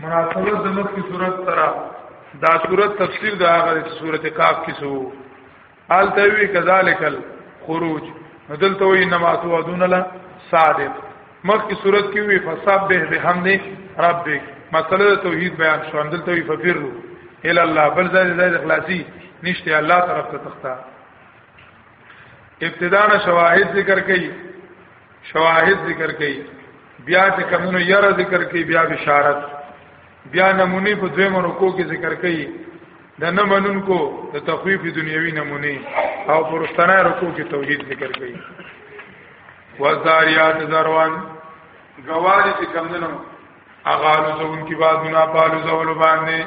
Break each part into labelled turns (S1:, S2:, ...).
S1: مناسبت د مخ کی صورت سره دا صورت تفسیر د هغه د صورت کاف کې سو حال ته وی کذالک الخروج دلته وی انما توعدون لا صادق مخ کی صورت کې وی فسبح بحمد ربک مسله توحید بیان شو دلته وی ففروا الى الله بل ځای ځای اخلاصي نشته الله طرف ته تخته ابتدا نه شواهد ذکر کړي شواهد ذکر کړي بیا چې کمونو یره ذکر کړي بیا بشارت بیا نمونه په دویمه رکو کې ذکر کړي د نه منونکو د تخفیف دنیوي نمونه او پرستانه رکو کې توحید ذکر کړي وزاریات زروان گواهی چې کمندنو اغالو زون کی بادونه پالو زول باندې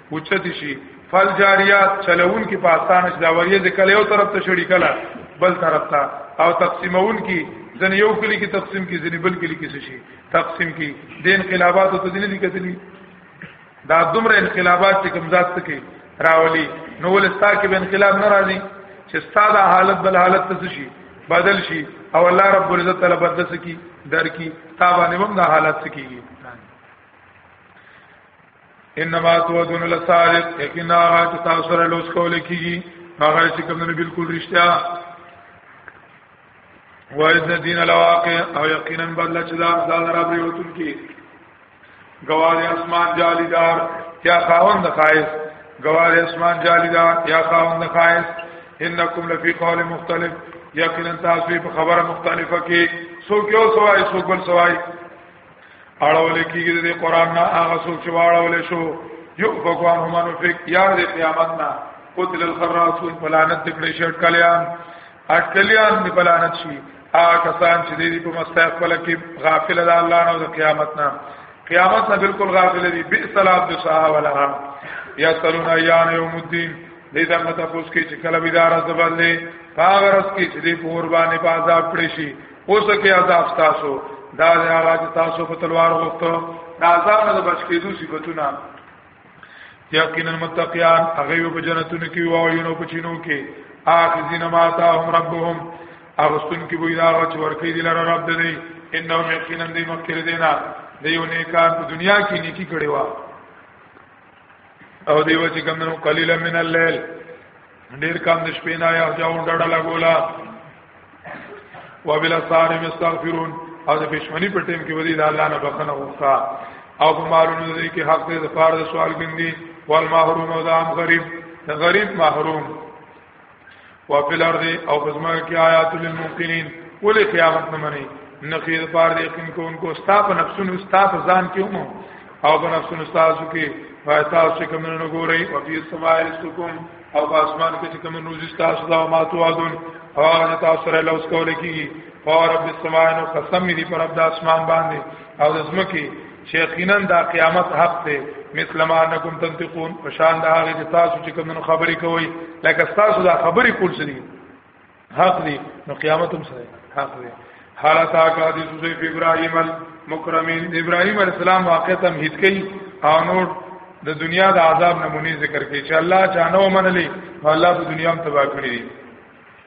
S1: اوچت شي فل جاریات چلون کې پاستان چې دا وریه د کله یو طرف ته شړی کله بل طرف ته او تقسیمون کې ځنې یو کلی کې تقسیم کې ځنې بل کلی کې شي تقسیم کې د انقلاباتو ته ځنې لیکتلی دا دومره انقلابات چې کوم ذات کې راولي نو ولستا کې به انقلاب نه راځي چې ساده حالت بل حالت ته شي بدل شي او الله رب العزت تعالی بدل سکی در کی تابانه هم دا حالت سکیږي انما توعدون لصادق یقینا هغه چې تاسو سره لوس کول کیږي هغه چې کوم نه بالکل رښتیا وایز دین الواقع او یقینا بدل چې دا دا را پریوتل کی گوار اسمان جالیدار یا خاوند خایس گوار اسمان جالیدار یا خاوند خایس انکم لفی قول مختلف یقینا تاسو په خبره مختلفه کې سو کیو سوای سو بل سوای اړول کیږي د قران نه هغه څوک چې واړول شو یو بګوان هم نو فک یا د قیامت نه قتل الخراسون فلانت دکړي شرط کلیان اټکلیان دی فلانت شي هغه کسان چې دی په مستقبل کې غافل ده الله نه د قیامت نه قیامت نه بالکل غافل دي بئس سلام د صحابه ولا یا سرون ایان یوم الدین دې دا مت پوس کې چې کله بيدار زبر دې هغه رس کې چې دې پور باندې بازار پړې شي اوس کې عذاب تاسو دا هغه چې تاسو په تلوار غوښتو دا عذاب نه بچ کېدو صفاتونه یقینا متقیان هغه په جنتونو کې او یونو په چینو کې اخذین ما تاهم ربهم اغستون کې وی دا چې ورکی دي لره رب دې انهم یقینا دې مخکره دینا دیو نیکان په دنیا کې نیکی کړي وا او دیو چې کمنو قلیل من الليل ډیر کم د شپې نه یا جاو ډډه لګولا وبال سار مستغفرون او د پښمنی په ټیم کې ودی د الله نه بخنه وکا او په مالونو دې کې حق دې د فار د سوال بندي والمحروم او د عام غریب د غریب محروم وفي الارض او بزما کې آیات للموقنین ولې قیامت نه مني نخیر پار دې کین کو انکو ستا په نفسونو ستا په ځان کې هم او په نفسونو تاسو کې فایتا چې کوم نه ګوري او په سماع رسکم او په اسمان کې چې کوم روزي تاسو دا ما تو اذن او هغه تاسو سره لوس کول کیږي او رب السماء نو قسم دې پر رب د اسمان باندې او د زمکه چې یقینا دا قیامت حق دی مثل ما انکم تنطقون پشان دا هغه چې تاسو چې کوم خبرې کوي لکه تاسو دا خبرې کول سړي حق دی نو قیامت هم سره حق دی حالت آقا دی سوزی فی ابراهیم المکرمین ابراهیم علیہ السلام واقع تم هیت کئی او نور د دنیا د عذاب نمونی ذکر کئی چې الله چانو منلی او الله په دنیا هم تبا کړی دی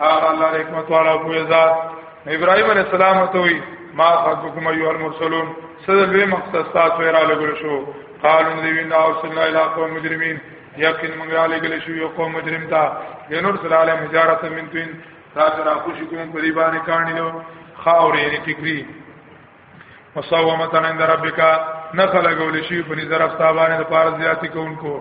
S1: هغه الله حکمت والا کوی ذات ابراهيم عليه السلام ته وی ما خطبكم ايها المرسلون سره به مقصد تاسو را لګل شو قالو دی وینا او صلی الله علیه قوم مجرمین یقین موږ را لګل شو یو قوم مجرم تا لنور صلی الله علیه مجارت من تین تاسو را خوشی کوم په دی باندې کانیو خاورې ټیکری مسومتن عند ربک نخل غول شي په نظر افتابانه د پار زیاتی کوونکو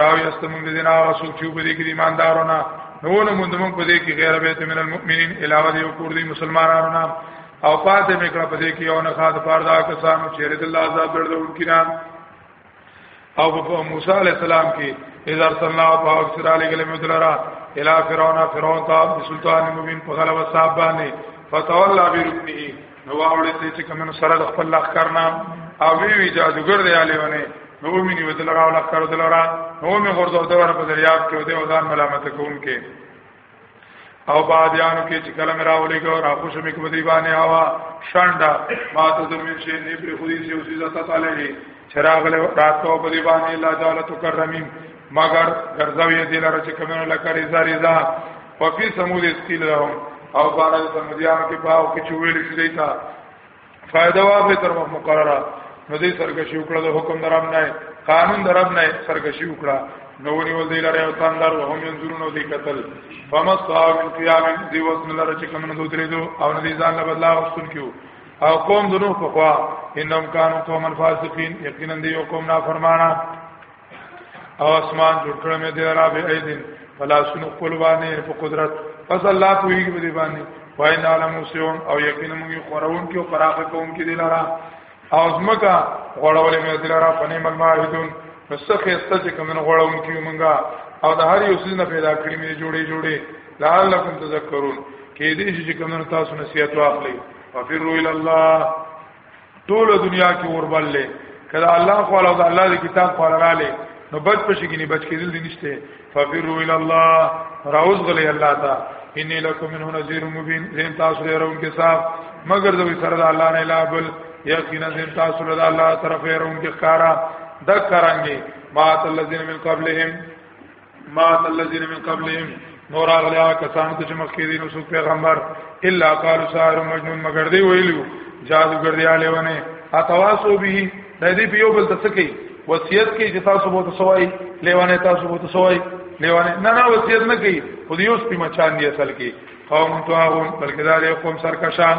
S1: راوی استمون دي نه رسول چې په دې کې ایماندارونه نو نه مونږ مونږ په دې کې غیر بیت من المؤمنین علاوه دی کور دي مسلمانانو او پاتې میکړه په دې کې یو نه خاص پار دا کسانو چې رد الله عذاب درځون کینان او په موسی علی السلام کې اذا ارسلنا فاو سر علی کلمه دلرا الى فرعون فرعون ته د سلطان مبین په غلبه صاحب باندې فتولى بركنه نو واولې ته چې کوم سره د خپل لخ کرنا او وی وی جادوګر دی علی ونه نو مې نیو دلرا او لخ کړو دلرا نو مې غرزو دلرا په دریاب کې ودی او ځان ملامت کوم کې او بادیانو کې چې کلم راولې ګو را خوش مې کوم دی باندې هوا شانډا ما ته زمين شي نه پر خودي سي اوسې ذات تعالی چراغ له راتو په دی باندې الله تعالی تو کرمیم مگر ګرځوي دې لاره چې کمنو لکه رضا رضا وفي سمود استیل لهم او بارا سمودیان کې پاو کې چویل شي دیتا فائدہ واخلي تر وخت مقرره نو دې سرکشي وکړه د حکم درام نه قانون درام نه سرکشي وکړه نو ونیول دی لره او تندر وهم ينظرون او دی قتل فمصاب من قيام دی وس من لره چې کوم نو درې دو او ندي ځان له بدلا وستون کیو او قوم دنو په خوا انهم كانوا قوما فاسقين یقینا دی یو قوم نافرمانه او اسمان جوړ کړم مې دی را به ایدن فلا سن خپل باندې په قدرت پس الله کوي کې دی باندې وای نه علم سوم او یقینا موږ خورون کې او فراغه کوم کې دی لرا او زمکا غړولې مې دی لرا فنې مل ماهدون فسخ است چې کوم غړون کې موږ او د هر یو سیز نه پیدا کړی مې جوړې جوړې لعلکم تذکرون کې دې چې کوم تاسو نصیحت واخلئ وفروا الى الله ټول دنیا کې اوربلې کله الله خو الله د الله د کتاب خو رااله نو بچ پشي کې نه بچ کېدل دي نشته ففروا الى الله راوز غلي الله تا اني لكم منه نذير مبين زين تاسو له رون کې صاحب مگر دوی سره د الله نه لابل یقینا زين تاسو له الله طرفه رون کې ښکارا د کرانګي ما تلذين من قبلهم ما الذين من قبلهم نور اغلیا کسان چې مخکې دي نو څوک پیغمبر الا قال سار مجنون مگر دی ویلو جادوګر دی اله ونه اتواسو به د دې په یو بل تسکی وصیت کې چې تاسو بوته سوای لیوانه تاسو بوته سوای لیوانه نه نه وصیت نه کوي خو دې اوس په مچان دی اصل کې قوم تو هغه بلکې دا قوم سرکشان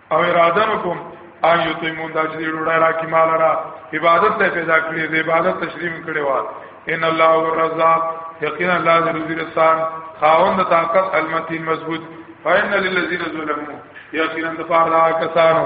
S1: او اراده وکم ان یو تیمون دا چې ډوډۍ راکې مال را عبادت ته پیدا کړې دې عبادت تشریم کړې و ان الله هو الرزاق یقینا الله ذو الرسان خاوند طاقت المتین مضبوط فإن للذین ظلموا یقینا د پاره کسانو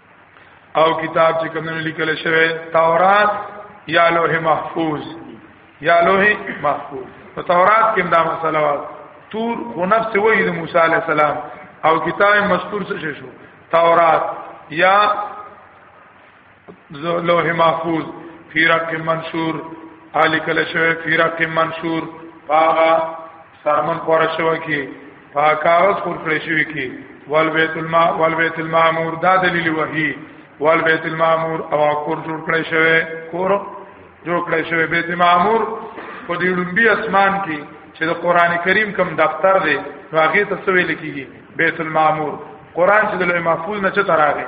S1: او کتاب چې کوم لیکل شوی تورات یا لوح محفوظ یا لوح محفوظ په تورات کې دا مسله و تور خو نفس وحی د موسی علی السلام او کتاب مستور څه شو تورات یا لوح محفوظ فی رق منشور علی کله شوی فی رق منشور پاغا سامان پورا شوی کی په کاغذ خور کړی شوی کی وال بیت الما وال بیت المعمور دا دلیل وحی وال بیت المعمور او کور جوړ کړی شوی کور جوړ کړی شوی بیت معمور په دې لومبي اسمان کې چې د قران کریم کم دفتر دی هغه ته سوې لیکيږي بیت المعمور قران چې د لوی محفوظ نه چتر راغی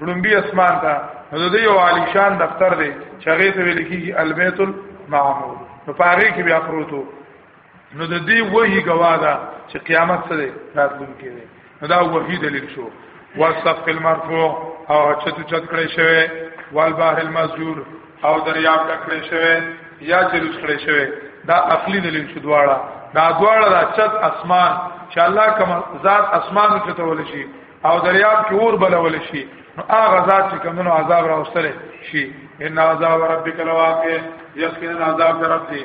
S1: لومبي اسمان ته نو د دې یو عالی شان دفتر دی چې هغه ته ویل کیږي البیت المعمور نو پاره کې بیا پروتو نو د دې وحي گواده چې قیامت سره راتلونکي دی نو دا وحي دلیل شو وصف المرفوع او چتو چت کړی شوی والبحر المسجور او دریاب ټکړی شوی یا چلوچ کړی شوی دا عقلی دلیل شو دواړه دا دواړه دا چت اسمان چې الله کوم ذات اسمان چتول شي او دریاب کې اور بلول شي نو هغه ذات چې کومو عذاب راوستل شي ان عذاب ربک لواقع یقینا عذاب رب دی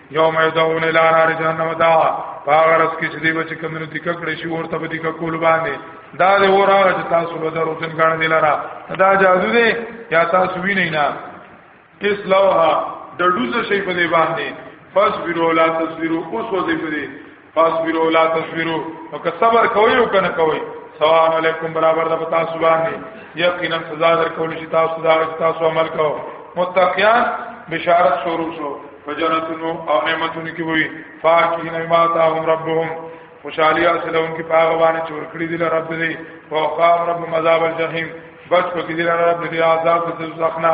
S1: یوم یدعون الی نار جهنم دا هغه رس کې چې دی بچ کمنو تک کړي شي ورته به تک کول باندې دا د اور هغه چې تاسو به درو تن غاڼه دی لرا دا جادو دی یا تاسو وینئ نه اس لوها د ډوزه شي په دی باندې فصبروا لا تصبروا اوس وځي په دی فاصبروا لا تصبروا وک صبر کوي او کنه کوي سلام علیکم برابر د پتا سبحان یقینا سزا در کول شي تاسو دا تاسو عمل کو متقیان بشارت شروع شو فجنتونو او نعمتونو کې وي فاکین ما تاهم ربهم خوشالي حاصله ان کې پاغه باندې چور کړی دي رب دې فوقام رب مذاب الجحیم بچ پکې دي رب دې عذاب دې زخنا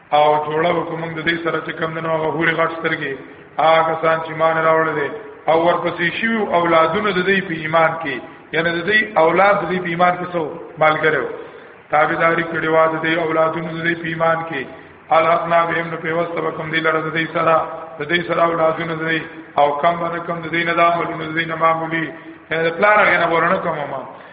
S1: او جوړه وکوم د دې سره چې کم دنو غوړي غټ سترګې هغه سان چې مان راوړل دي او ورپسې شي اولادونه د دې په ایمان کې یعنی د دې اولاد د دې په ایمان کې سو مالګرو تابعداري کړي وا د دې اولادونو د دې په ایمان کې الحقنا بهم نو په واسطه کوم دې لره د دې سره د دې سره اولادونه دې او کم باندې کم د دې نه د عملونو دې نه معمولی یعنی د پلان غنه ورنه کوم ما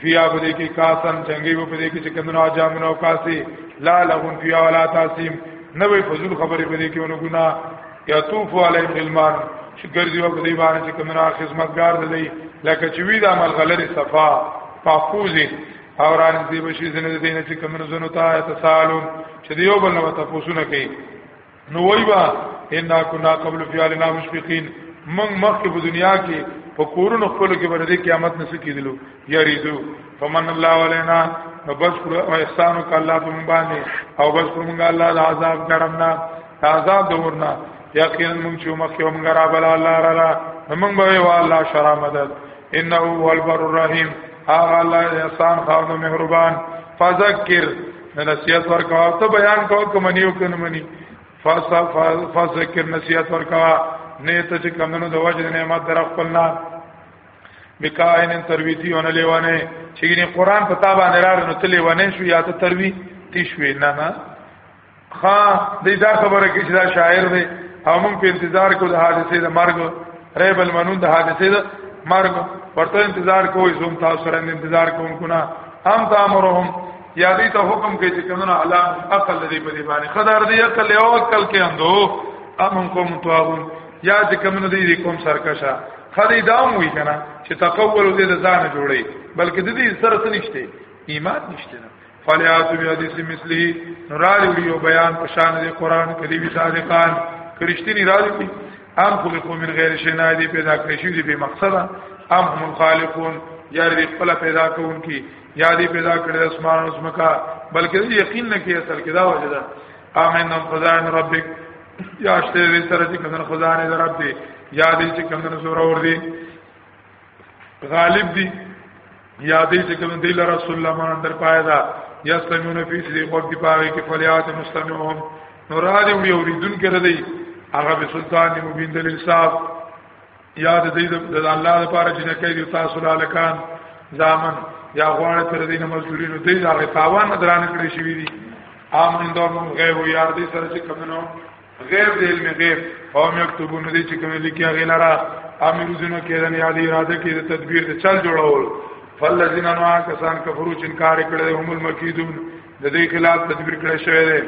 S1: فیا په دې کې کاسن څنګه وو په دې کې چې کندنو اجامونه او کاسي لا لغون فیا ولا تاسیم نه وي فضل خبرې په دې کې ونه ګنا یا توف علی غلمان چې ګرځي وو په دې باندې چې کندنو خدمتگار دی لکه چې وی د عمل غلری صفا پاکوزي او ران دې بشي زنه دې نه چې کندنو زنو ته تسالون چې دیو بل نو تاسو نه کوي نو وای با ان كنا قبل في علينا مشفقين من مخکې په دنیا کې په کورونو خپل کې باندې قیامت نه سکیدلو یریدو فمن الله علينا بس پر احسان وک الله په باندې او بس پر موږ الله د عذاب ګرمنا عذاب دورنا یقینا موږ چې مخکې موږ را بل الله را را موږ به و الله شرع مدد انه هو البر الرحیم هغه الله احسان خاوند مهربان فذکر نه نصیحت ورکا ته بیان کو کوم نیو کنه منی فاسا فاسکر نصیحت ورکا نه ته چې کمنو د وجه نعمت در خپل نه بکاین ترویتی اون لیوانه چې ګنې قران په تابع نه راغلی نو تلې ونه شو یا ته تروی تشوي نه نه خا دې دا خبره کې چې دا شاعر دی او موږ په انتظار کو د حادثې د مرګ ریب المنون د حادثې د مرګ ورته انتظار کوی زوم تاسو سره انتظار کوم کنه هم تامرهم یا دې ته حکم کوي چې کمنه الله عقل دې په دې باندې خدار دې عقل او عقل کې اندو امن کوم توابون یا چې کمنه دې کوم سرکشا خدای دا موي کنه چې تقول دې ځان جوړي بلکې دې سره څه نشته ایمان نشته نه فلیات بی حدیث مثلی نرالی وی او بیان پشان دی قرآن کریبی صادقان کرشتینی رالی بی ام خلقو من غیر شنای دی پیدا کرشی دی بی مقصدا ام هم خالقون یار دی خپل پیدا کون کی یا دې پیدا کړی اسمان او زمکا بلکې یقین نه کې اصل کې دا وجه ده امن خدای ربک یا شته دې سره چې کمن خدای نه درب دې یا دې چې کمن زور اور دې غالب دې یا دې چې کمن دې لرا سلام اندر پایا دا یا سمونه فی دې وخت دی پاره کې فلیات مستمعون نور هغه وی اوریدون کړی هغه به سلطان مبین دلیل صاحب یاد دې د الله لپاره چې نه کوي تاسو لالکان ځامن یا غواړي تر دې نه مزدوري نو دې دا تاوان دران کړی شوی دي عام اندور مون غیب یار دې سره چې کمنو غیب دې علم غیب او مکتوبون دې چې کوم لیکیا غیلرا امیر زنه کېدن یا دې اراده کې د تدبیر د چل جوړول فلذین انوا کسان کفرو چې انکار کړي هم المکیدون د دې خلاف تدبیر کړی شوی دی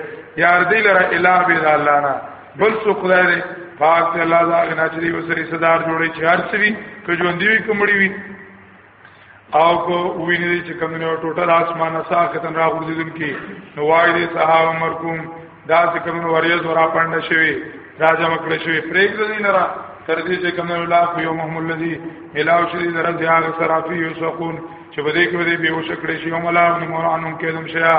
S1: یار دی لره اله به د الله نه بل څوک خدای دی پاک دی الله دا غنا چې دی وسري صدر جوړي چې هر څه وي که ژوند دی کومړي وي او کو ویني دي چې کمنو ټوټل اسمانه ساختن راغورځیدونکي نو وای دي صحابه مرکوم دا چې کوم وریاض ورا پاند شوی دا جمع کړی شوی پرېګ دې نه را تر دې چې کوم الله خو یو محمد الذی ملاو شری درځه هغه صرافی یو سکون چې بده کې بده به وشکړې شي او ملا او مورانم کېدم شیا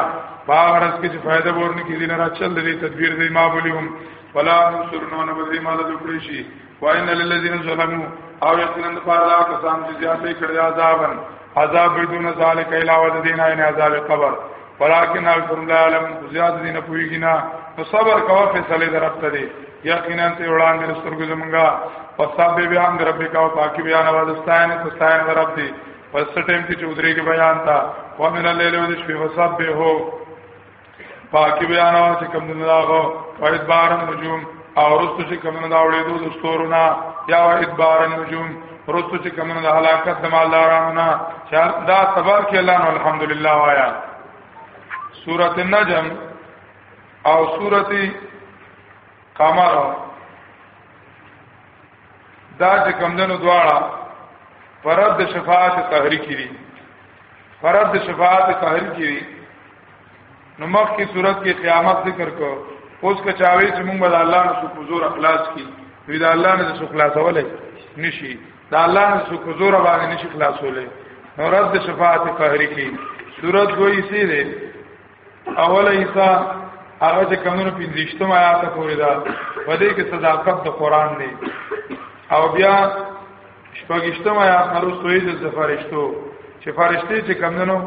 S1: باورس کې چې فائدہ ورنه کې دینه را چل دې تدبیر دې ما بولیوم ولا نصرنا نبذ ما لذ کړی شي وان للذین ظلموا او یقینا د پاره دا کسان چې زیاتې کړی عذابن عذاب بدون ذالک علاوه د دین نه عذاب قبر ولكن اکثر لا علم زیات دین پویږي نه نو صبر کوه فیصله درپته دی یقینا ته وړاندې سترګو زمونږه پساب به بیان در رب کا او پاکي بیان او دستاین دستاین در رب دی پس ټیم کې چودري کې بیان تا ومن الليل ودش په وسب به هو پاکی بیان او چې کوم نه راغو او ادبار النجوم او رستو چې کوم نه دا وړې دوه دستورونه یا ادبار النجوم رستو چې کوم نه هلاکت د مالدارانو نه چې دا صبر کې الله نو الحمدلله وایا سورۃ النجم او سورۃ قمر دا چې کوم نه دواړه پرد شفاعت تحریکی دي پرد شفاعت تحریکی دي نو مخ کی صورت کې قیامت ذکر کو اوس که چاوي چې موږ د الله نه څخه زور اخلاص کی وی د الله نه څخه خلاصولې نشي د الله نه څخه زور باندې نشي خلاصولې نو رد شفاعت قهری کی صورت وایي سي ده اول ایسا هغه چې کمونو پنځشتم آیات پورې ده په دې کې صداقت د قران دی او بیا شپږشتمه یا خرو سوید د فرشتو چې فرشته چې کمندنو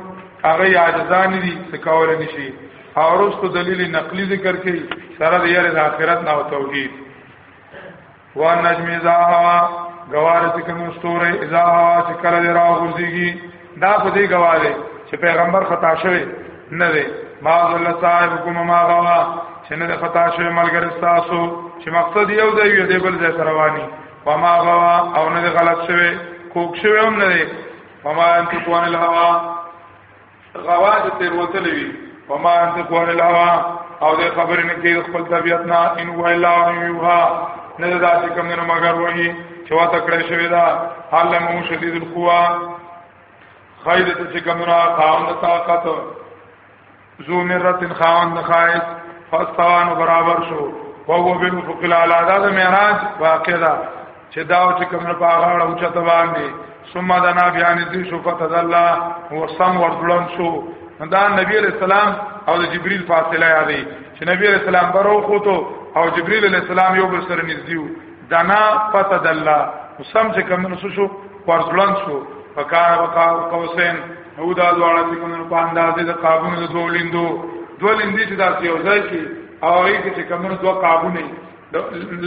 S1: هغه عاجزان دي څه کول نشي او رستو دلیل نقلی ذکر کوي سره د یاره د آخرت نه او توحید وان نجم اذا هوا گوار چې کوم ستوره اذا هوا چې کله دی راو ګرځيږي دا په دې گواله چې پیغمبر خطا شوی نه دی ما ذل صاحب کوم ما غوا چې نه خطا شوی ملګری تاسو چې مقصد یو دی یو دی بل ځای رواني فما غوا او نه غلط شوی کوک شوی هم نه دی فما انت قوان الهوا غوا د تیر وتلې وی فما انت قوان الهوا او د خبرې نه کې خپل طبيعت نه ان هو الا يوها نه دا چې کوم نه مگر وایي چې وا تکړه شوی دا حال مو شدید القوا خیر ته چې کوم نه قام د طاقت ذو مرت خاوند خایس فاستوان برابر شو وهو بالفق الاعلى دا د معراج واقع ده چې دا چې کوم په هغه او چته باندې ثم دنا بیان دې شو فتد الله هو سم ورغلن شو دا نبی علیہ السلام او د جبرئیل فاصله یادې چې نبی علیہ السلام برو خو ته او جبرئیل علیہ السلام یو بل سره نږدې دنا فتد الله سم چې کوم نو شو ورغلن شو فکار وقاو قوسین او دا دواړه چې کوم په اندازې د قابونو د دوه لیندو دوه لیندې چې داسې یو ځای کې او هغه کې چې کوم دوه قابونه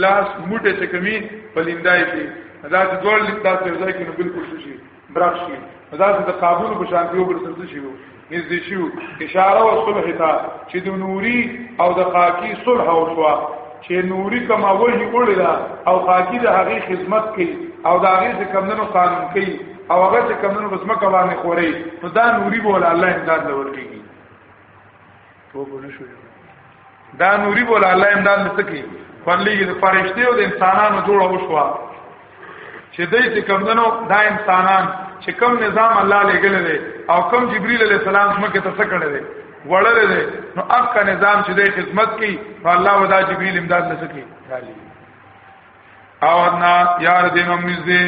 S1: لاس موټه چې کومي په لیندای کې دا چې دوه لیندا چې یو ځای کې نو بالکل شي برابر شي دا چې د قابونو په شان یو بل سره شي نږدې شو اشاره او صلح ته چې د نوري او د خاکی صلح او شوا چې نوري کما وਹੀ وړي او خاکی د هغه خدمت کوي او د هغه څخه کمندونو قانون کوي او هغه چې کمونو بس مکه باندې خوري نو دا نوري بوله الله امداد لور کیږي په بونه شو دا نوري بوله الله امداد لته کی پرلې د فرشته او د انسانانو جوړه وشو چې دای چې کمونو دا انسانان چې کم نظام الله لګل دي او کم جبريل عليه السلام مکه ته څه کړل دي وړل دي نو اقا نظام چې د خدمت کوي الله ودا جبريل امداد لته کی او ادنا یار دین هم نږدې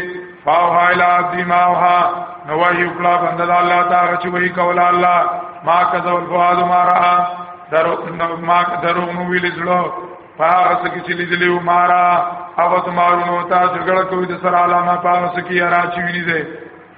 S1: فاوها الی عبدی ما وها نو وحی وکړه بنده د الله تعالی چې وحی کوله الله ما کذب الفؤاد ما را درو ما درو نو ویل زړه پاغه سکی چې لیدلی و ما را او تمارونو ته جګړه کوي د سره علامه پاغه سکی را چې ویني ده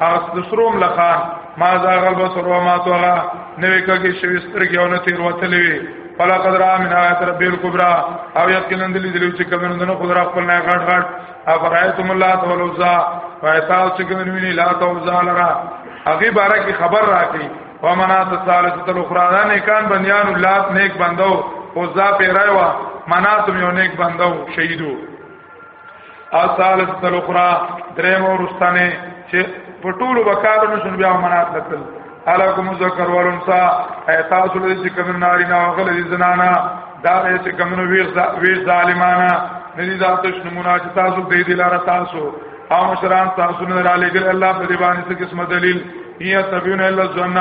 S1: هغه د سروم لخوا ما ذا غلب سرو ما توغا نوې کږي شوي سترګې او نه تیر وتلې وي فلا قدر من آیات رب الکبرى او یقینا دلی دلی چې کوم نه خدای را خپل نه غټ غټ افرایتم الله تعالی وزا فایتاو چې کوم نه لا توزا لرا هغه بارے کی خبر راکې ومنات الثالثه الاخرى دا نیکان بنیان الله نیک بندو او ذا پیرایوا منات یو نیک بندو شهیدو اصالت تلخرا دریم ورستانه چې په ټولو وکارو نشو بیا منات لکل الکم ذکر ورنسا ایتا سول چې کمن نارینا او غل زنانا دا چې کمن ویر ویر ظالمانا ندی دا تش نمونه چې تاسو دې دلاره تاسو او مشران تاسو نه را لګل الله په دې باندې څه قسم دلیل یا تبیون الا الظن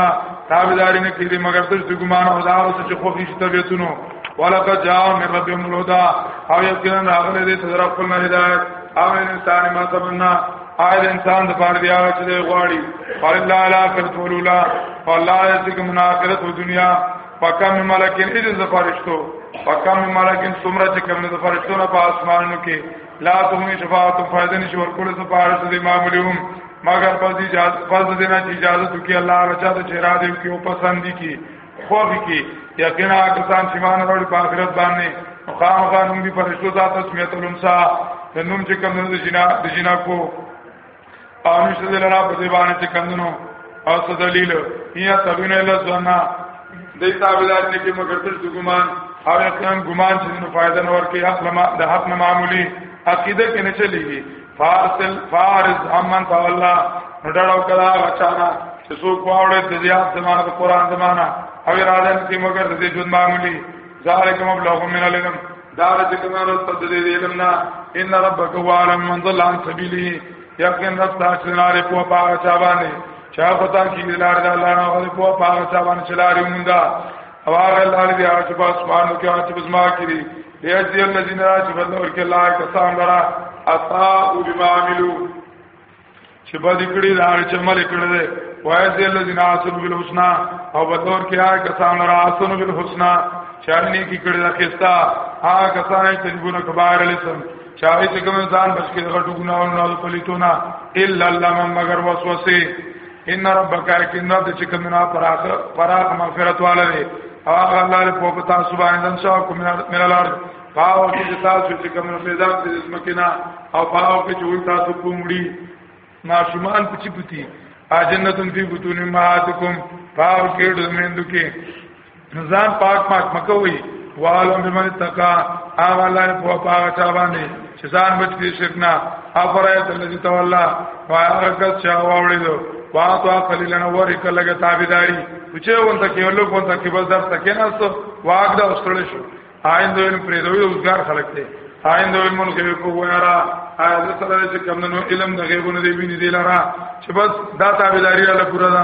S1: تابعدارینه کې دې مگر تاسو ګمان او دا اوس چې خوښی شته بیتونو ولقد جاء من ربهم الهدى او یقینا راغله دې ته رب خپل هدایت او انسان ما تمنا آیا انسان د پاره دی هغه چې دی غواړي فلله لا کرتولولا فالله یذک من اخرت او دنیا فکم ملکین اذ زفرشتو فکم ملکین سمره چې کوم د فرشتو نه په اسمانونو کې لا تهمی شفاعت فائدہ نشي ورکول څه پاره څه دی معمولیوم مگر پس اجازه پس دینه اجازه تو کې الله رچا ته چیرې دی کې او پسند دي کې خو به کې یقینا کسان چې مان وروړي په آخرت باندې مقام غانم دي فرشتو ذات اسمیت الانسا د نوم چې کوم د جنا د جنا کو او نشه د لرا په دی باندې چې کندنو او څه دلیل یا تبین الا ظنا د تابعدار نه کې مگر تر ګمان او یقینا ګمان چې نو فائدہ نور کې حق لما د حق معمولی عقیده کې نه چلیږي فارسل فارس امن تولا نډړو کلا بچانا چې څوک واوړې د زیات زمانه د قران زمانه او اراده کې مگر د دې ژوند معمولی ذالک مبلغ من العلم دا چې کومه ورځ په دې علم نه ان ربک هو علم من ضل عن سبیلی یقین رب تاسو نه لري په پاغه چا باندې چا پتا کې لار د الله نه غوړي په پاغه چا باندې چلاري مونږه او هغه لار دی چې په اسمانو کې او چې په ځمکه کې یجزی الذین چې بدل ورکړي الله کسان درا عطا او بما عملو چې باندې کړي دا چې عمل کړي دي وایذی الذین حسن بالحسنا او بدل ورکړي هغه کسان درا حسن بالحسنا چارنی کی کړي دا خستا هغه کسان چې تنبونه کبار لسم چاہے چې کوم ځان بچ کې غټو ګناہوں نه پلیتونه الا الله مگر وسوسه ان ربک یقینا د چې کمنا پراخ پراخ مغفرت والا دی او هغه الله له په پتا سبحان دن شاو کوم من الارض پاو چې تاسو چې کمنا پیدا کړی د سمکینا او پاو کې چې وي تاسو کومړي ماشومان پچی پتی اجنتم فی بطون امهاتکم پاو کې د مندو کې ځان پاک پاک مکوي وعلم بمن تقا هغه الله په پاک چا باندې چې ځان بچ کړي شرک نه افرایت الذی تولا هغه کس چې واوړي دو واطا قلیلن ورک لګه تابعداري چې وانت کې ولو وانت کې بس درس کې نه سو واګ دا وسړل شو آیند علم پرې دوی روزګار خلک ته آیند علم کې کو ویرا آیز سره چې کمنو علم د غیبونو دی ویني دی لرا چې بس دا تابعداري الله پورا ده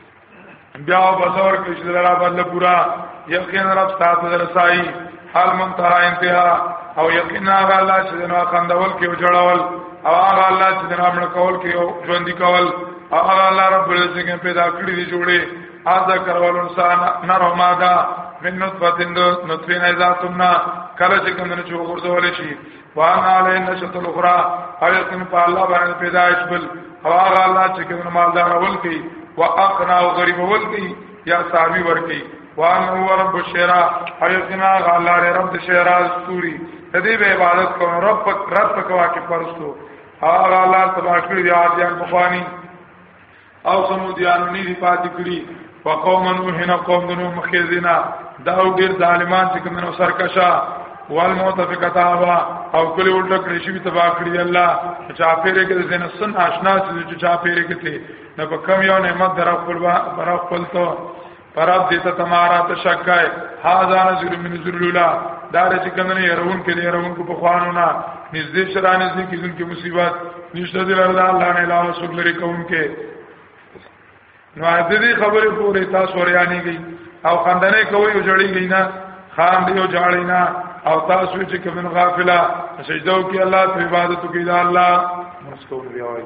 S1: بیا بزور کې چې درا باندې پورا یقین رب ساتو درسای حال منتها انتها او یقین هغه الله چې نو خندول کې وجړول او هغه الله چې نو امر کول کې ژوند کول او هغه الله رب العزت پیدا کړی دی جوړي اذا کرول انسان نر او ماده من نطفه نطفه نه ذاتنا کله چې کوم نه چې وګرځول شي وانا علی نشت الاخرى او یقین په الله باندې پیدائش بل او هغه الله چې کوم مالدار اول کوي واقنا او غریب اول کوي یا ساوی ور کوي وان هو رب الشرا او یقین هغه الله رب الشرا استوري دې به عبادت کوم رب رب کوا کې پرستو هغه الله تبارک و تعالی یاد یان بخوانی او سمودیان نه دی پاتې کړی وقوم نوح نه قوم نوح مخزنا دا ډیر ظالمان چې کوم نو سرکشا والمؤتفقه هوا او کلی الټه کړی شي تبا کړی الله چا پیره کې زین سن آشنا چې چا پیره کې ته نه په کم یو نعمت درو خپل برا خپل ته پراب دیتا تمارا تشکای هاذا نذیر من نذیر لولا دا چې کمنه يرون کې يرون کو په خوانو نه نږدې شرا نږدې کیدون کې مصیبت نشته دی الله الله نه علاوه څوک لري کوم کې نو دې خبره پورې تاسو وريانی گئی او خندنه کوي او جړی گئی نه خان دی او جړی نه او تاسو چې کمن غافلا سجده وکي الله په عبادت کې دا الله مسکو دی وایي